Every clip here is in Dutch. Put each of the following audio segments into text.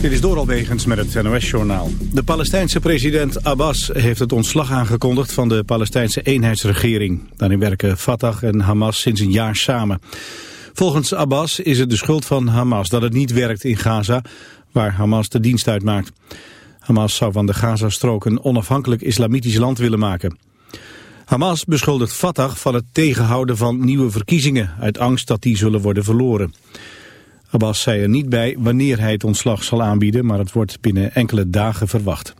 Dit is Doral Wegens met het NOS-journaal. De Palestijnse president Abbas heeft het ontslag aangekondigd van de Palestijnse eenheidsregering. Daarin werken Fatah en Hamas sinds een jaar samen. Volgens Abbas is het de schuld van Hamas dat het niet werkt in Gaza, waar Hamas de dienst uitmaakt. Hamas zou van de Gazastrook een onafhankelijk islamitisch land willen maken. Hamas beschuldigt Fatah van het tegenhouden van nieuwe verkiezingen... uit angst dat die zullen worden verloren. Abbas zei er niet bij wanneer hij het ontslag zal aanbieden... maar het wordt binnen enkele dagen verwacht.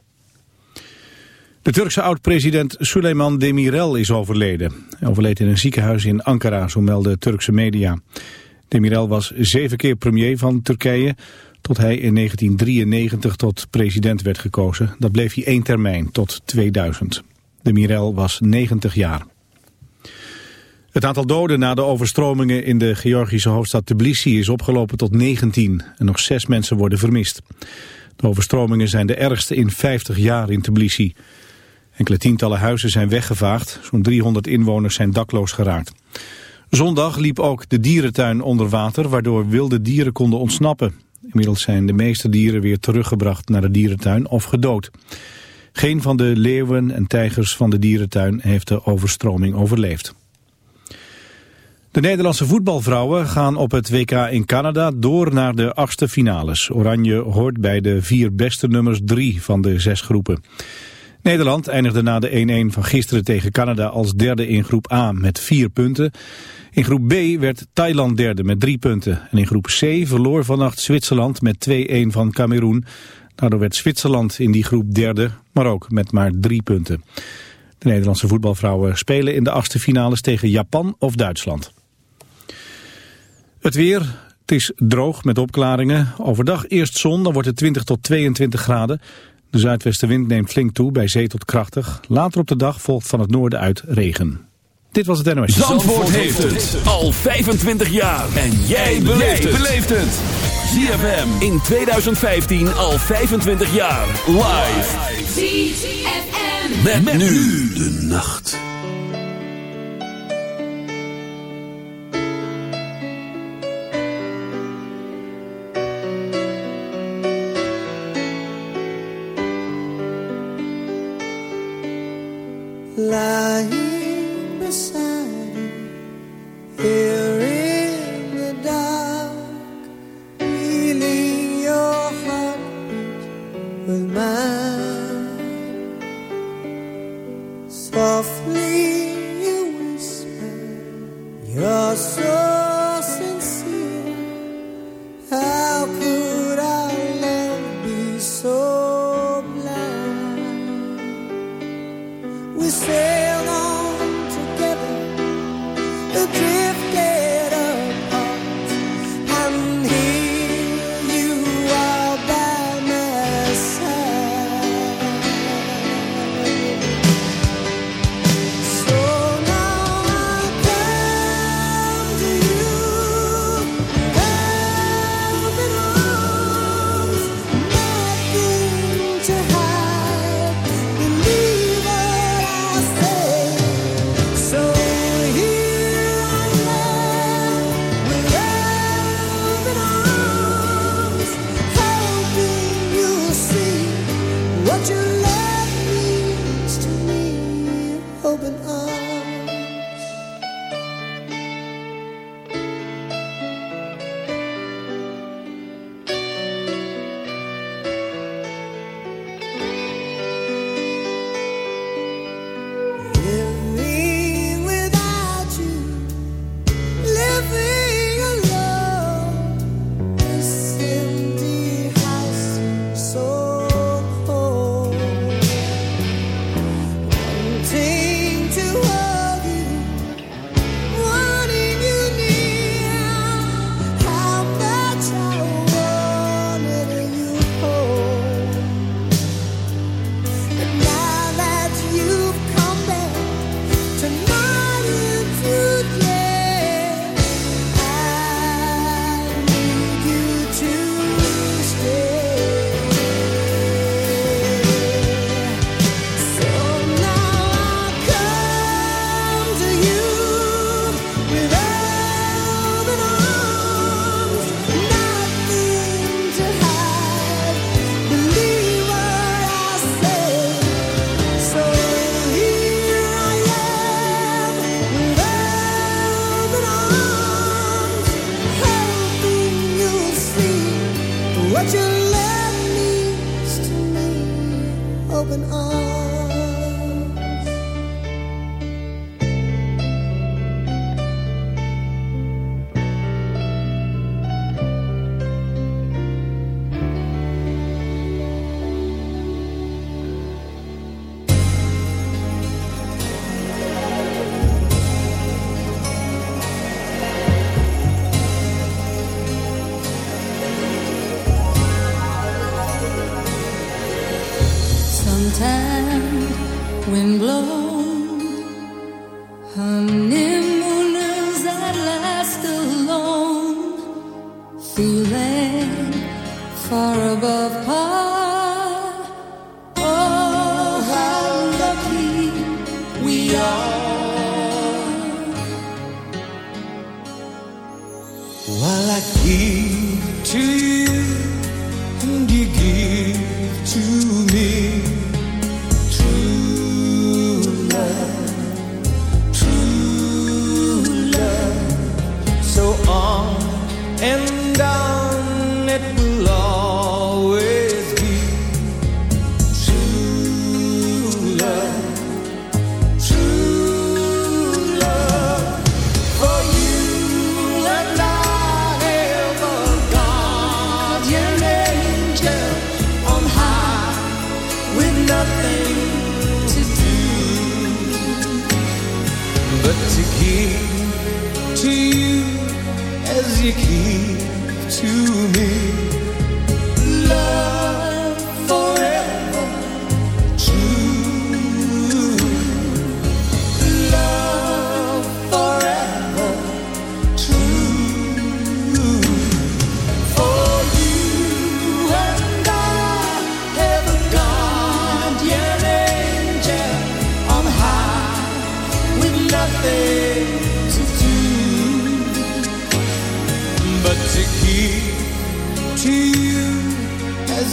De Turkse oud-president Süleyman Demirel is overleden. Hij overleed in een ziekenhuis in Ankara, zo melden Turkse media. Demirel was zeven keer premier van Turkije... tot hij in 1993 tot president werd gekozen. Dat bleef hij één termijn, tot 2000. Demirel was 90 jaar. Het aantal doden na de overstromingen in de Georgische hoofdstad Tbilisi is opgelopen tot 19 en nog zes mensen worden vermist. De overstromingen zijn de ergste in 50 jaar in Tbilisi. Enkele tientallen huizen zijn weggevaagd, zo'n 300 inwoners zijn dakloos geraakt. Zondag liep ook de dierentuin onder water, waardoor wilde dieren konden ontsnappen. Inmiddels zijn de meeste dieren weer teruggebracht naar de dierentuin of gedood. Geen van de leeuwen en tijgers van de dierentuin heeft de overstroming overleefd. De Nederlandse voetbalvrouwen gaan op het WK in Canada door naar de achtste finales. Oranje hoort bij de vier beste nummers drie van de zes groepen. Nederland eindigde na de 1-1 van gisteren tegen Canada als derde in groep A met vier punten. In groep B werd Thailand derde met drie punten. En in groep C verloor vannacht Zwitserland met 2-1 van Cameroen. Daardoor werd Zwitserland in die groep derde, maar ook met maar drie punten. De Nederlandse voetbalvrouwen spelen in de achtste finales tegen Japan of Duitsland. Het weer, het is droog met opklaringen. Overdag eerst zon, dan wordt het 20 tot 22 graden. De zuidwestenwind neemt flink toe, bij zee tot krachtig. Later op de dag volgt van het noorden uit regen. Dit was het NOS. Zandvoort, Zandvoort heeft het al 25 jaar. En jij beleeft het. ZFM in 2015 al 25 jaar. Live. ZFM. Met, met nu de nacht.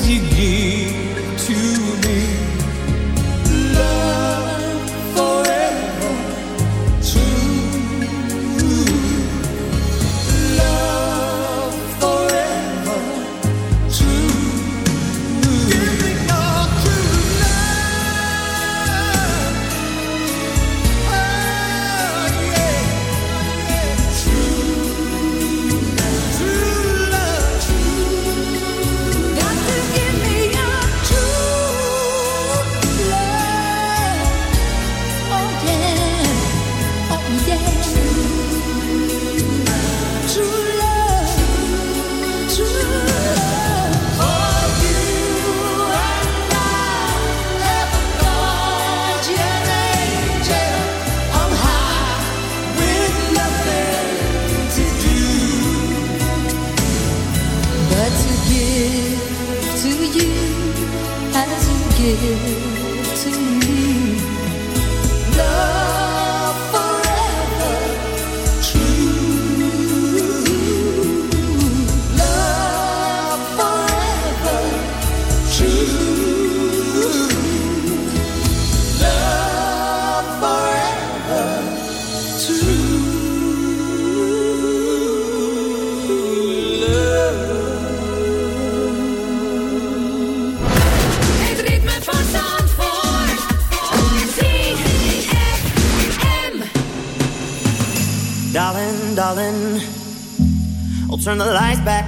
you give to me.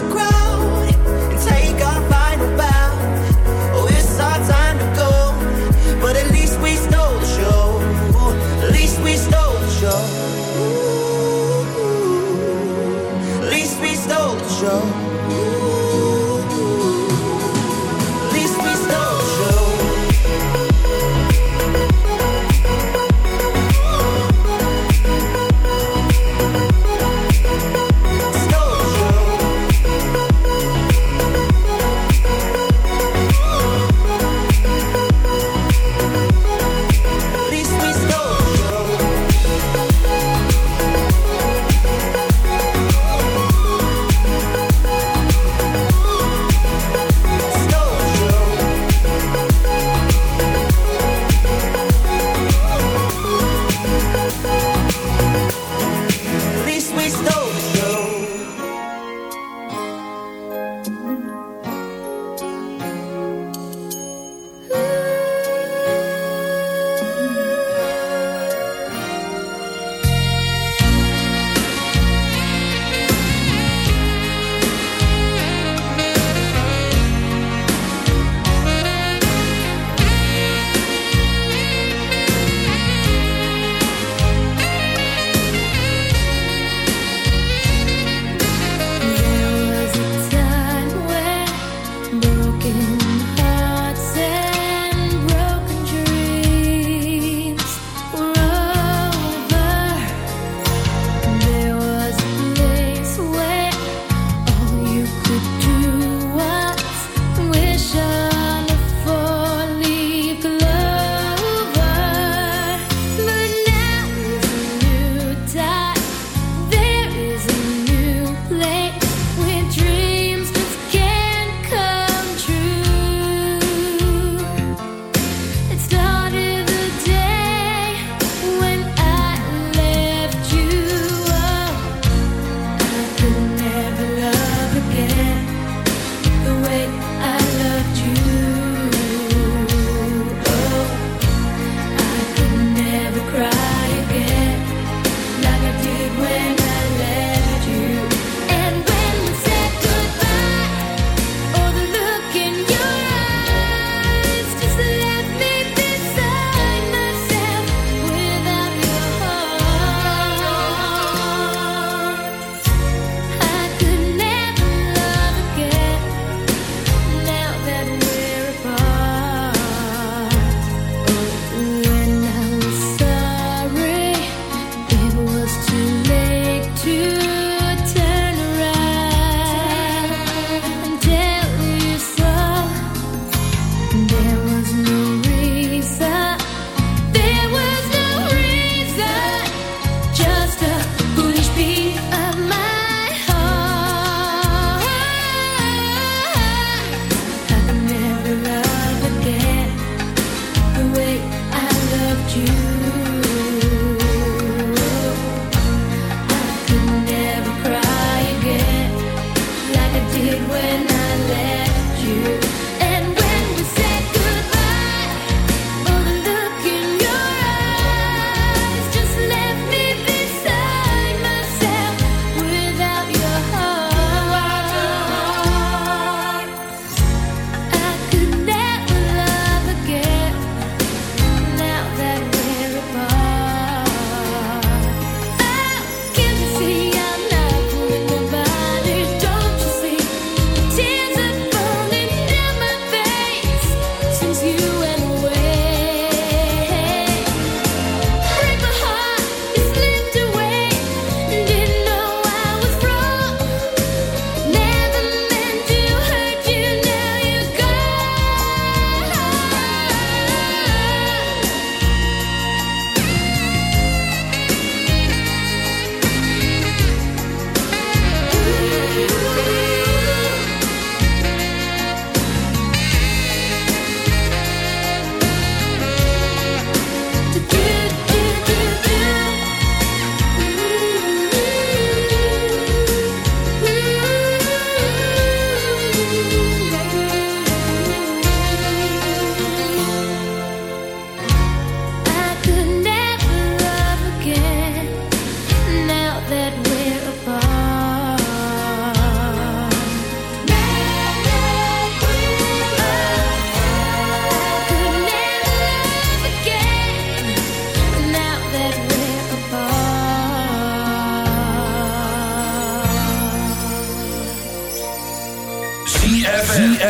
the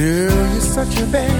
Girl, you're such a bad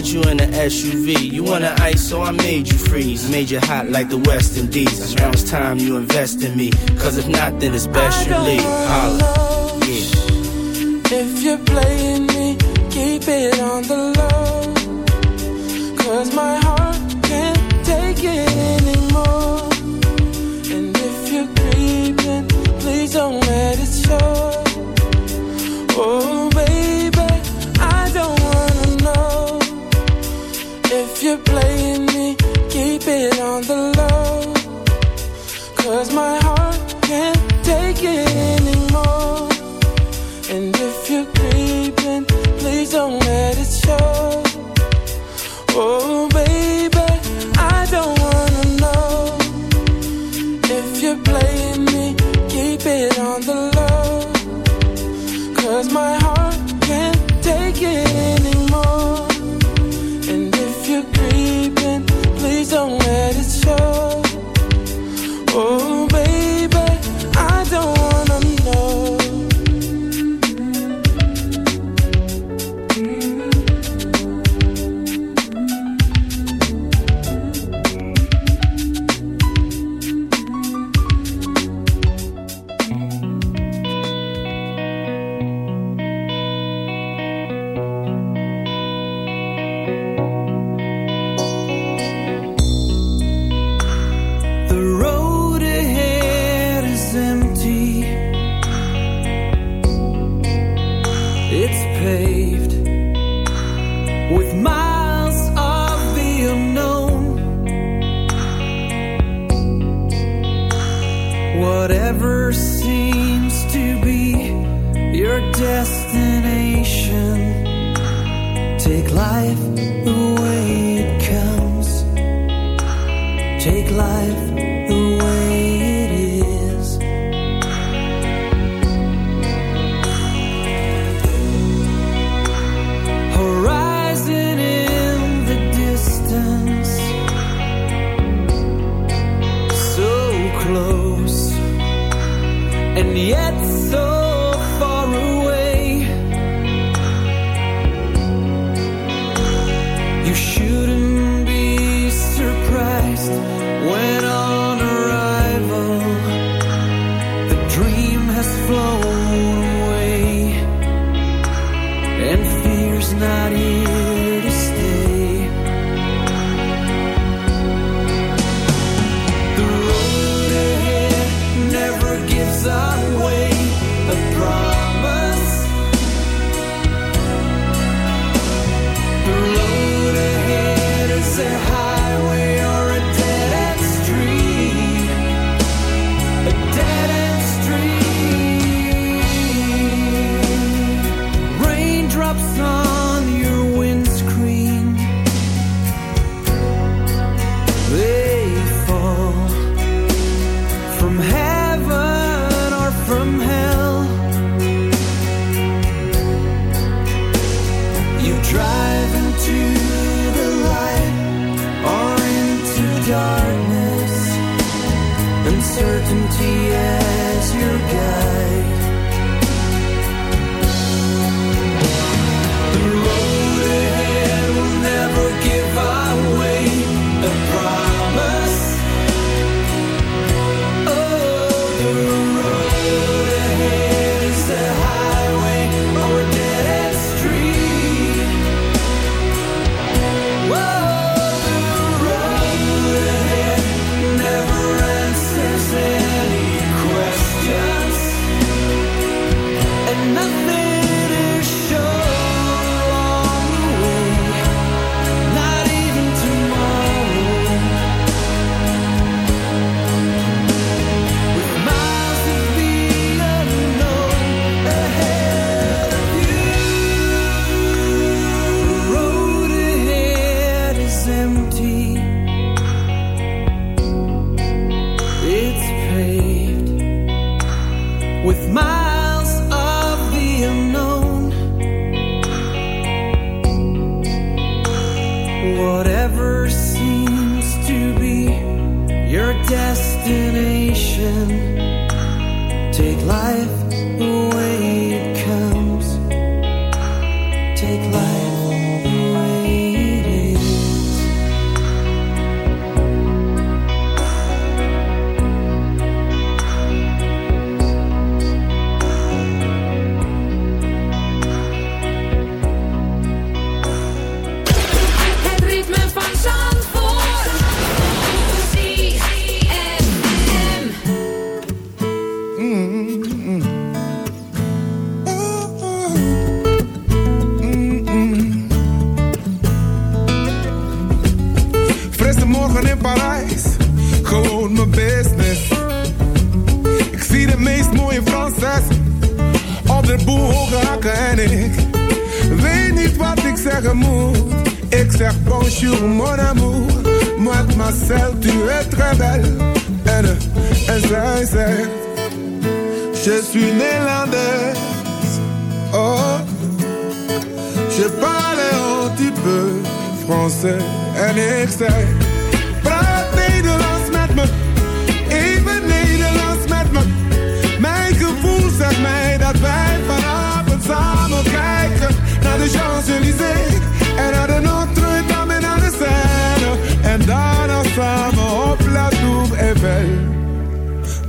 Put you in an SUV. You wanna ice, so I made you freeze. Made you hot like the West Indies. Now it's time you invest in me. Cause if not, then it's best you leave. Holla. Yeah. If you're playing me, keep it on the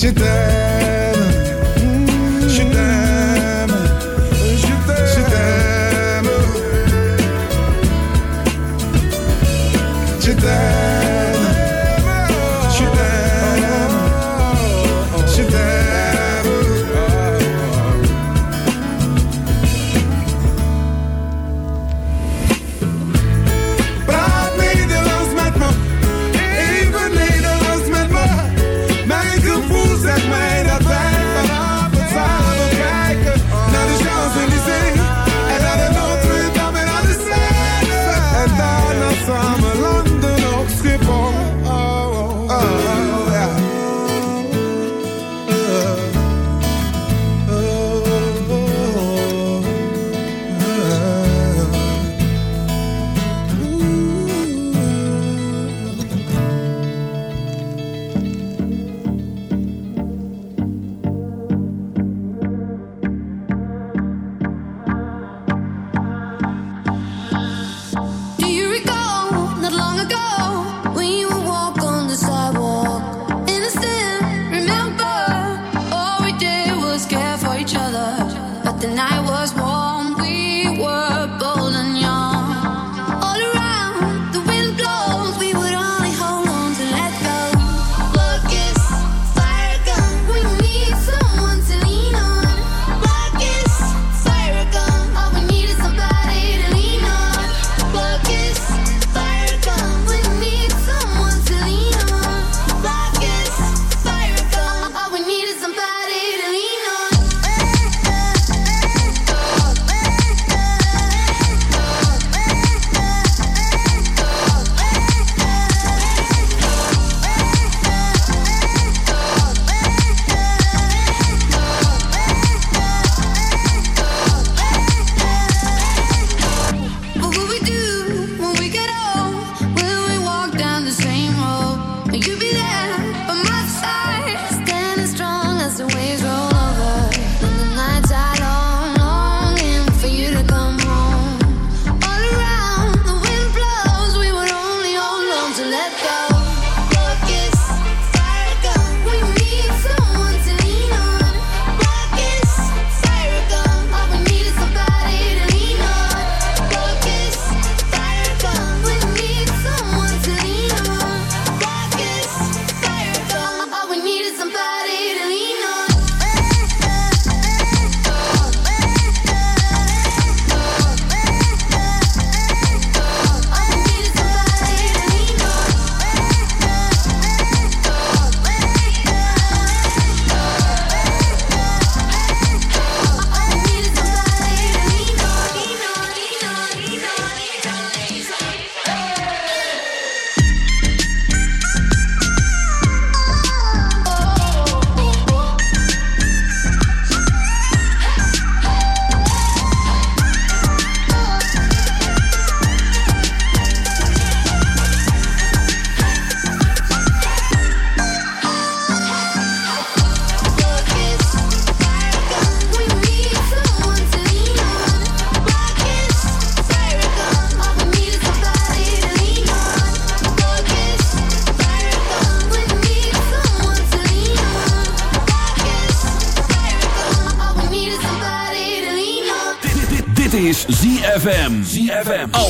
Je t'aime,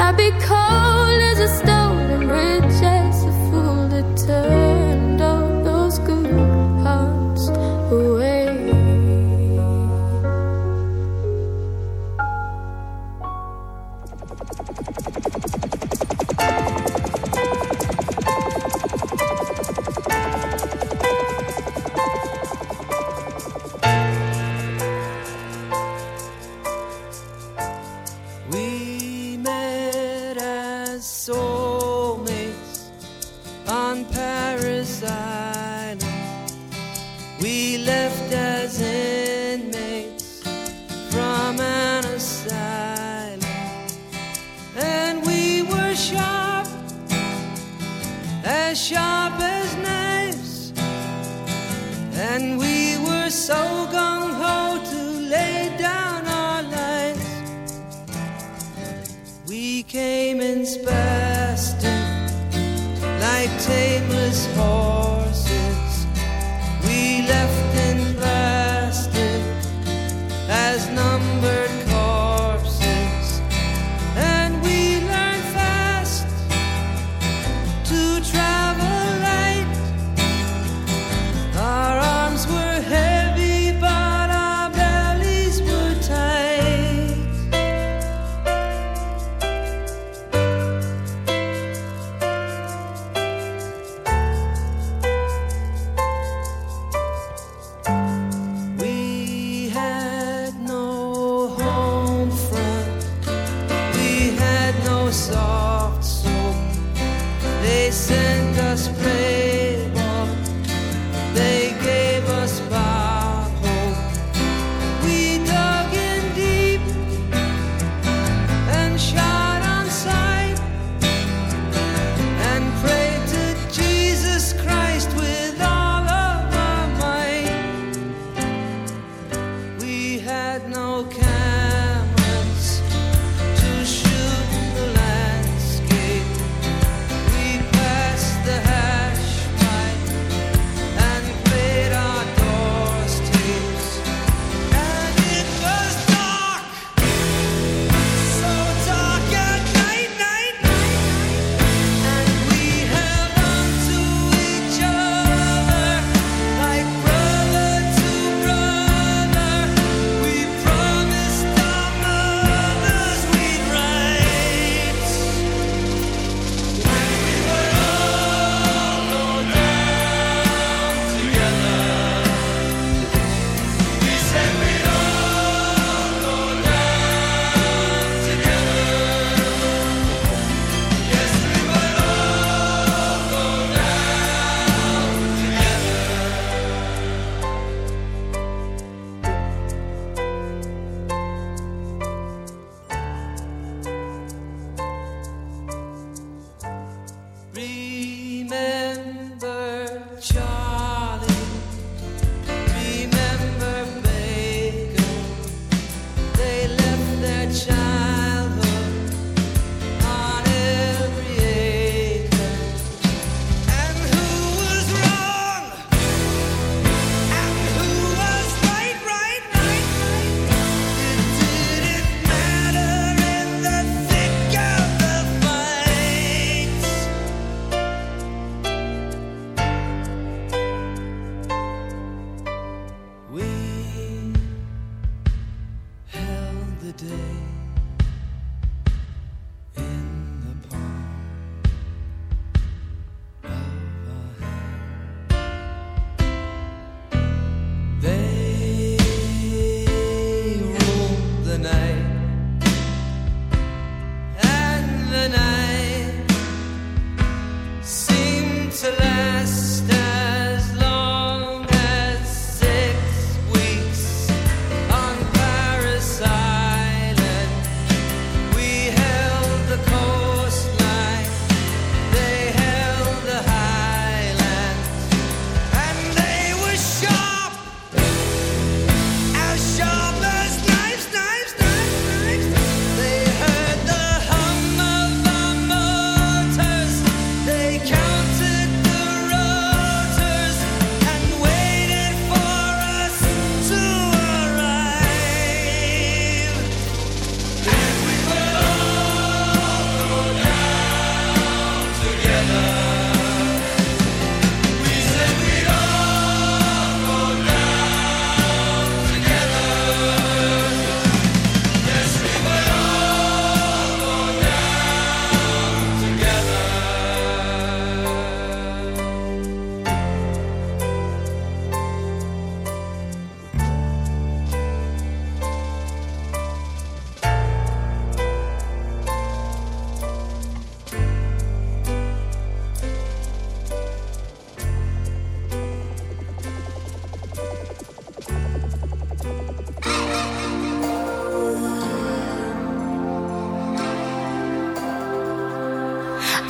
I'd be cold as a stone and rich as a fool to turn.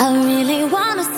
I really wanna